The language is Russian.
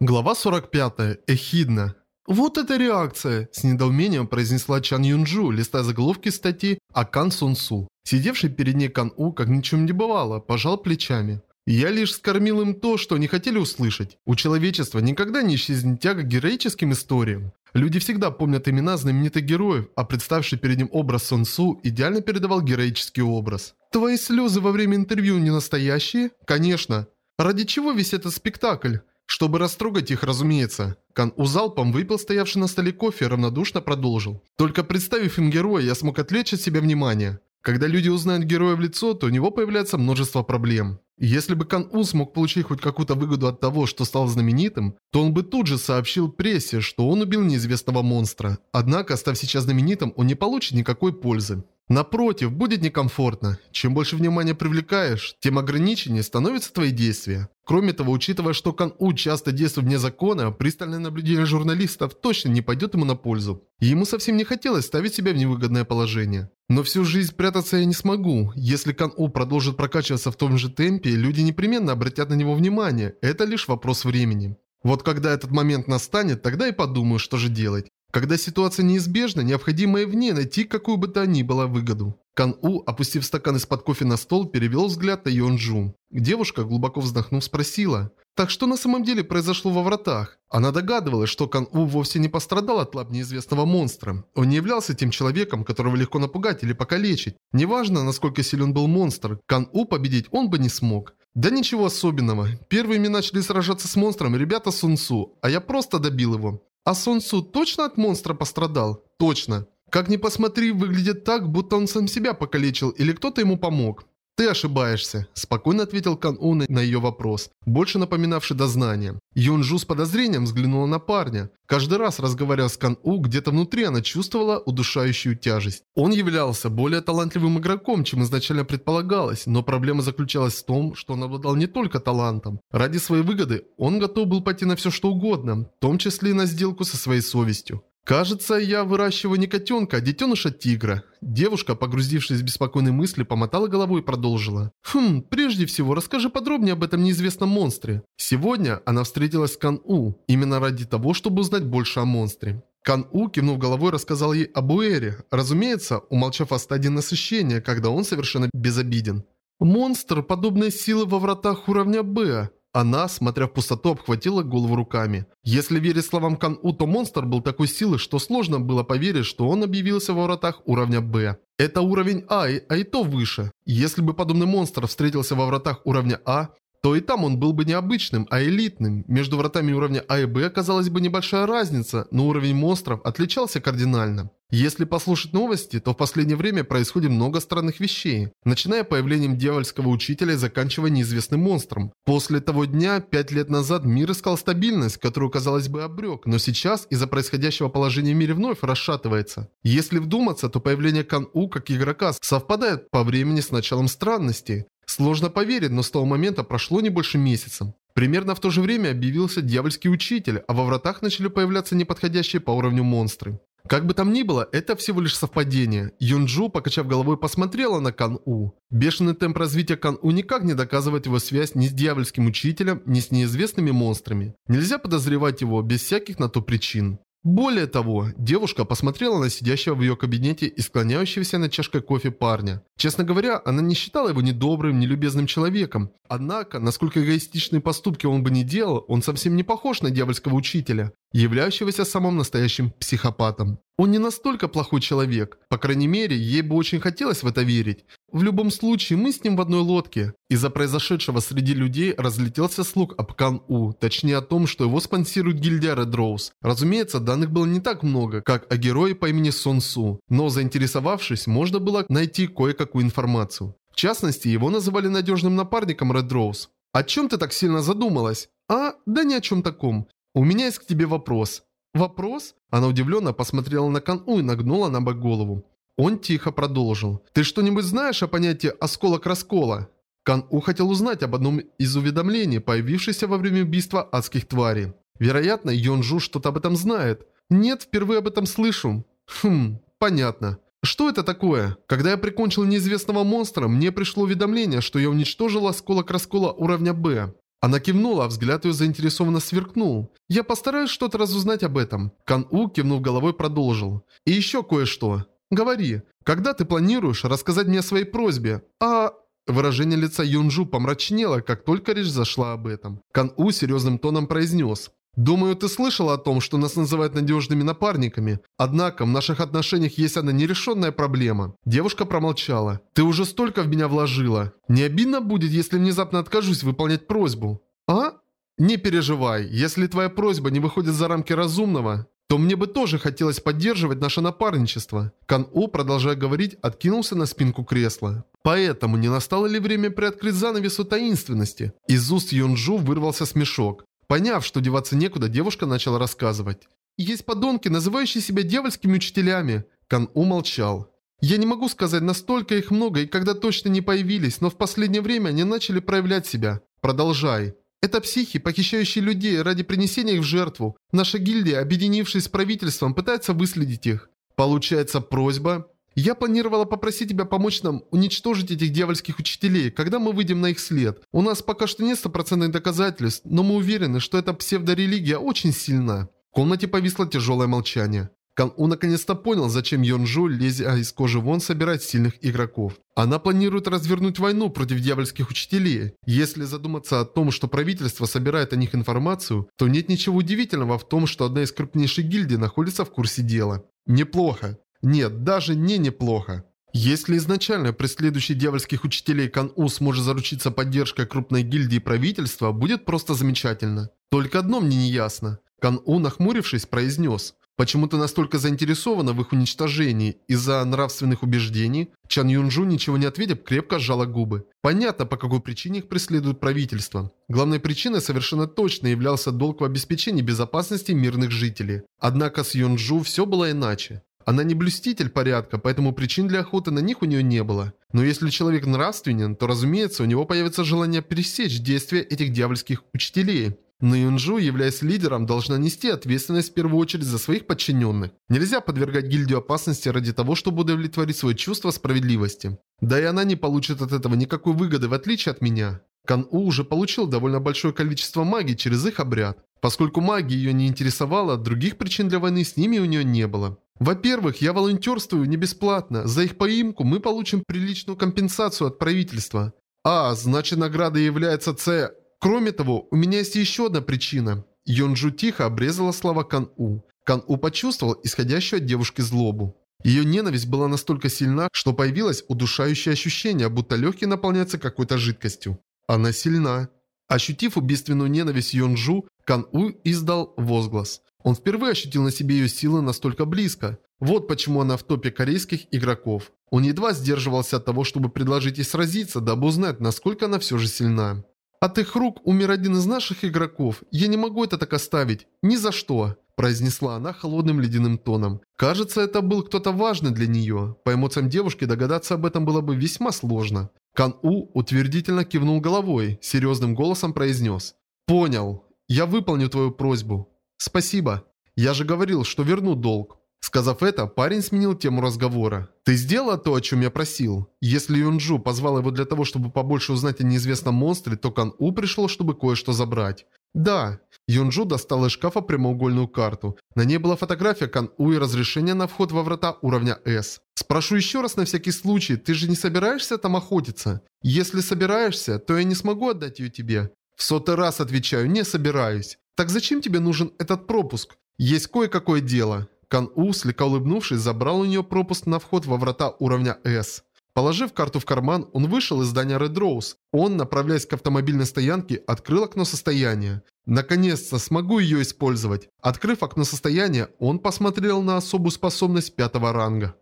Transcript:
Глава 45. Эхидна. «Вот эта реакция!» – с недоумением произнесла Чан Юнджу, листая заголовки статьи о Кан Сун Су. Сидевший перед ней Кан У, как ни чем не бывало, пожал плечами. «Я лишь скормил им то, что они хотели услышать. У человечества никогда не исчезнет тяга к героическим историям. Люди всегда помнят имена знаменитых героев, а представший перед ним образ Сон Су идеально передавал героический образ. «Твои слезы во время интервью не настоящие?» «Конечно. Ради чего весь этот спектакль?» Чтобы растрогать их, разумеется. Кан У залпом выпил стоявший на столе кофе и равнодушно продолжил. Только представив им героя, я смог отвлечь от себя внимание. Когда люди узнают героя в лицо, то у него появляется множество проблем. Если бы Кан У смог получить хоть какую-то выгоду от того, что стал знаменитым, то он бы тут же сообщил прессе, что он убил неизвестного монстра. Однако, став сейчас знаменитым, он не получит никакой пользы. Напротив, будет некомфортно. Чем больше внимания привлекаешь, тем ограниченнее становятся твои действия. Кроме того, учитывая, что Кан У часто действует вне закона, пристальное наблюдение журналистов точно не пойдет ему на пользу. Ему совсем не хотелось ставить себя в невыгодное положение. Но всю жизнь прятаться я не смогу. Если Кан У продолжит прокачиваться в том же темпе, люди непременно обратят на него внимание. Это лишь вопрос времени. Вот когда этот момент настанет, тогда и подумаю, что же делать. Когда ситуация неизбежна, необходимо и вне найти какую бы то ни было выгоду. Кан У, опустив стакан из-под кофе на стол, перевел взгляд на Йонджу. Девушка, глубоко вздохнув, спросила, «Так что на самом деле произошло во вратах?» Она догадывалась, что Кан У вовсе не пострадал от лап неизвестного монстра. Он не являлся тем человеком, которого легко напугать или покалечить. Неважно, насколько силен был монстр, Кан У победить он бы не смог. Да ничего особенного. Первыми начали сражаться с монстром ребята Сунсу, а я просто добил его. А Сонсу точно от монстра пострадал? Точно. Как ни посмотри, выглядит так, будто он сам себя покалечил или кто-то ему помог. «Ты ошибаешься», – спокойно ответил Кан У на ее вопрос, больше напоминавший дознание. Юнжу с подозрением взглянула на парня. Каждый раз, разговаривая с Кан У, где-то внутри она чувствовала удушающую тяжесть. Он являлся более талантливым игроком, чем изначально предполагалось, но проблема заключалась в том, что он обладал не только талантом. Ради своей выгоды он готов был пойти на все что угодно, в том числе и на сделку со своей совестью. «Кажется, я выращиваю не котенка, а детеныша тигра». Девушка, погрузившись в беспокойные мысли, помотала головой и продолжила. «Хм, прежде всего, расскажи подробнее об этом неизвестном монстре». Сегодня она встретилась с Кан У, именно ради того, чтобы узнать больше о монстре. Кан У, кивнув головой, рассказал ей об Уэре, разумеется, умолчав о стадии насыщения, когда он совершенно безобиден. «Монстр, подобной силы во вратах уровня Б. Она, смотря в пустоту, обхватила голову руками. Если верить словам Кан-У, то монстр был такой силы, что сложно было поверить, что он объявился во вратах уровня Б. Это уровень А, а и то выше. Если бы подобный монстр встретился во вратах уровня А, то и там он был бы не обычным, а элитным. Между вратами уровня А и Б оказалась бы небольшая разница, но уровень монстров отличался кардинально. Если послушать новости, то в последнее время происходит много странных вещей, начиная появлением дьявольского учителя и заканчивая неизвестным монстром. После того дня, пять лет назад, мир искал стабильность, которую, казалось бы, обрек, но сейчас из-за происходящего положения в мире вновь расшатывается. Если вдуматься, то появление Кан-У как игрока совпадает по времени с началом странностей. Сложно поверить, но с того момента прошло не больше месяца. Примерно в то же время объявился дьявольский учитель, а во вратах начали появляться неподходящие по уровню монстры. Как бы там ни было, это всего лишь совпадение. Юнджу, покачав головой, посмотрела на Кан-У. Бешеный темп развития Кан-У никак не доказывает его связь ни с дьявольским учителем, ни с неизвестными монстрами. Нельзя подозревать его без всяких на то причин. Более того, девушка посмотрела на сидящего в ее кабинете и склоняющегося над чашкой кофе парня. Честно говоря, она не считала его ни добрым, ни любезным человеком. Однако, насколько эгоистичные поступки он бы не делал, он совсем не похож на дьявольского учителя, являющегося самым настоящим психопатом. Он не настолько плохой человек. По крайней мере, ей бы очень хотелось в это верить. В любом случае, мы с ним в одной лодке. Из-за произошедшего среди людей разлетелся слух об Кан-У, точнее о том, что его спонсирует гильдия Red Rose. Разумеется, данных было не так много, как о герое по имени Сон Су, но заинтересовавшись, можно было найти кое-какую информацию. В частности, его называли надежным напарником Red Rose. «О чем ты так сильно задумалась?» «А, да ни о чем таком. У меня есть к тебе вопрос». «Вопрос?» Она удивленно посмотрела на Кан-У и нагнула на бок голову. Он тихо продолжил. «Ты что-нибудь знаешь о понятии «осколок-раскола»?» Кан-У хотел узнать об одном из уведомлений, появившихся во время убийства адских тварей. Вероятно, Йонжу что-то об этом знает. Нет, впервые об этом слышу. Хм, понятно. Что это такое? Когда я прикончил неизвестного монстра, мне пришло уведомление, что я уничтожил осколок раскола уровня Б. Она кивнула, а взгляд ее заинтересованно сверкнул. «Я постараюсь что-то разузнать об этом». Кан У, кивнув головой, продолжил. «И еще кое-что. Говори, когда ты планируешь рассказать мне о своей просьбе? А...» Выражение лица Юнжу помрачнело, как только речь зашла об этом. Кан У серьезным тоном произнес. «Думаю, ты слышала о том, что нас называют надежными напарниками. Однако в наших отношениях есть одна нерешенная проблема». Девушка промолчала. «Ты уже столько в меня вложила. Не обидно будет, если внезапно откажусь выполнять просьбу?» «А?» «Не переживай. Если твоя просьба не выходит за рамки разумного, то мне бы тоже хотелось поддерживать наше напарничество. Кан У, продолжая говорить, откинулся на спинку кресла. Поэтому не настало ли время приоткрыть занавесу таинственности? Из уст Юнджу вырвался смешок. Поняв, что деваться некуда, девушка начала рассказывать. «Есть подонки, называющие себя дьявольскими учителями». Кан умолчал. «Я не могу сказать, настолько их много и когда точно не появились, но в последнее время они начали проявлять себя. Продолжай». Это психи, похищающие людей ради принесения их в жертву. Наша гильдия, объединившись с правительством, пытается выследить их. Получается просьба я планировала попросить тебя помочь нам уничтожить этих дьявольских учителей, когда мы выйдем на их след. У нас пока что нет стопроцентных доказательств, но мы уверены, что эта псевдорелигия очень сильна. В комнате повисло тяжелое молчание. Кан У наконец-то понял, зачем Йонжу, лезя из кожи вон, собирать сильных игроков. Она планирует развернуть войну против дьявольских учителей. Если задуматься о том, что правительство собирает о них информацию, то нет ничего удивительного в том, что одна из крупнейших гильдий находится в курсе дела. Неплохо. Нет, даже не неплохо. Если изначально преследующий дьявольских учителей Кан-У сможет заручиться поддержкой крупной гильдии правительства, будет просто замечательно. Только одно мне не ясно. Кан-У, нахмурившись, произнес. Почему ты настолько заинтересована в их уничтожении? Из-за нравственных убеждений? Чан Юнжу, ничего не ответив, крепко сжала губы. Понятно, по какой причине их преследует правительство. Главной причиной совершенно точно являлся долг в обеспечении безопасности мирных жителей. Однако с Юнжу все было иначе. Она не блюститель порядка, поэтому причин для охоты на них у нее не было. Но если человек нравственен, то разумеется у него появится желание пересечь действия этих дьявольских учителей. Но Юнжу, являясь лидером, должна нести ответственность в первую очередь за своих подчиненных. Нельзя подвергать гильдию опасности ради того, чтобы удовлетворить свое чувство справедливости. Да и она не получит от этого никакой выгоды, в отличие от меня. Кан-У уже получил довольно большое количество магии через их обряд. Поскольку магия ее не интересовала, других причин для войны с ними у нее не было. Во-первых, я волонтерствую не бесплатно. За их поимку мы получим приличную компенсацию от правительства. А, значит награда является Ц... Кроме того, у меня есть еще одна причина. Йонджу тихо обрезала слова Кан-У. Кан-У почувствовал исходящую от девушки злобу. Ее ненависть была настолько сильна, что появилось удушающее ощущение, будто легкие наполняются какой-то жидкостью. Она сильна. Ощутив убийственную ненависть Йонджу, Кан-У издал возглас. Он впервые ощутил на себе ее силы настолько близко. Вот почему она в топе корейских игроков. Он едва сдерживался от того, чтобы предложить ей сразиться, дабы узнать, насколько она все же сильна. «От их рук умер один из наших игроков. Я не могу это так оставить. Ни за что», – произнесла она холодным ледяным тоном. Кажется, это был кто-то важный для нее. По эмоциям девушки догадаться об этом было бы весьма сложно. Кан У утвердительно кивнул головой, серьезным голосом произнес. «Понял. Я выполню твою просьбу. «Спасибо. Я же говорил, что верну долг». Сказав это, парень сменил тему разговора. «Ты сделала то, о чем я просил?» Если Юнджу позвал его для того, чтобы побольше узнать о неизвестном монстре, то Кан У пришел, чтобы кое-что забрать. «Да». Юнджу достал из шкафа прямоугольную карту. На ней была фотография Кан У и разрешение на вход во врата уровня С. «Спрошу еще раз на всякий случай, ты же не собираешься там охотиться? Если собираешься, то я не смогу отдать ее тебе». В сотый раз отвечаю, не собираюсь. «Так зачем тебе нужен этот пропуск? Есть кое-какое дело». Кан-У, слегка улыбнувшись, забрал у нее пропуск на вход во врата уровня С. Положив карту в карман, он вышел из здания Red Rose. Он, направляясь к автомобильной стоянке, открыл окно состояния. Наконец-то смогу ее использовать. Открыв окно состояния, он посмотрел на особую способность пятого ранга.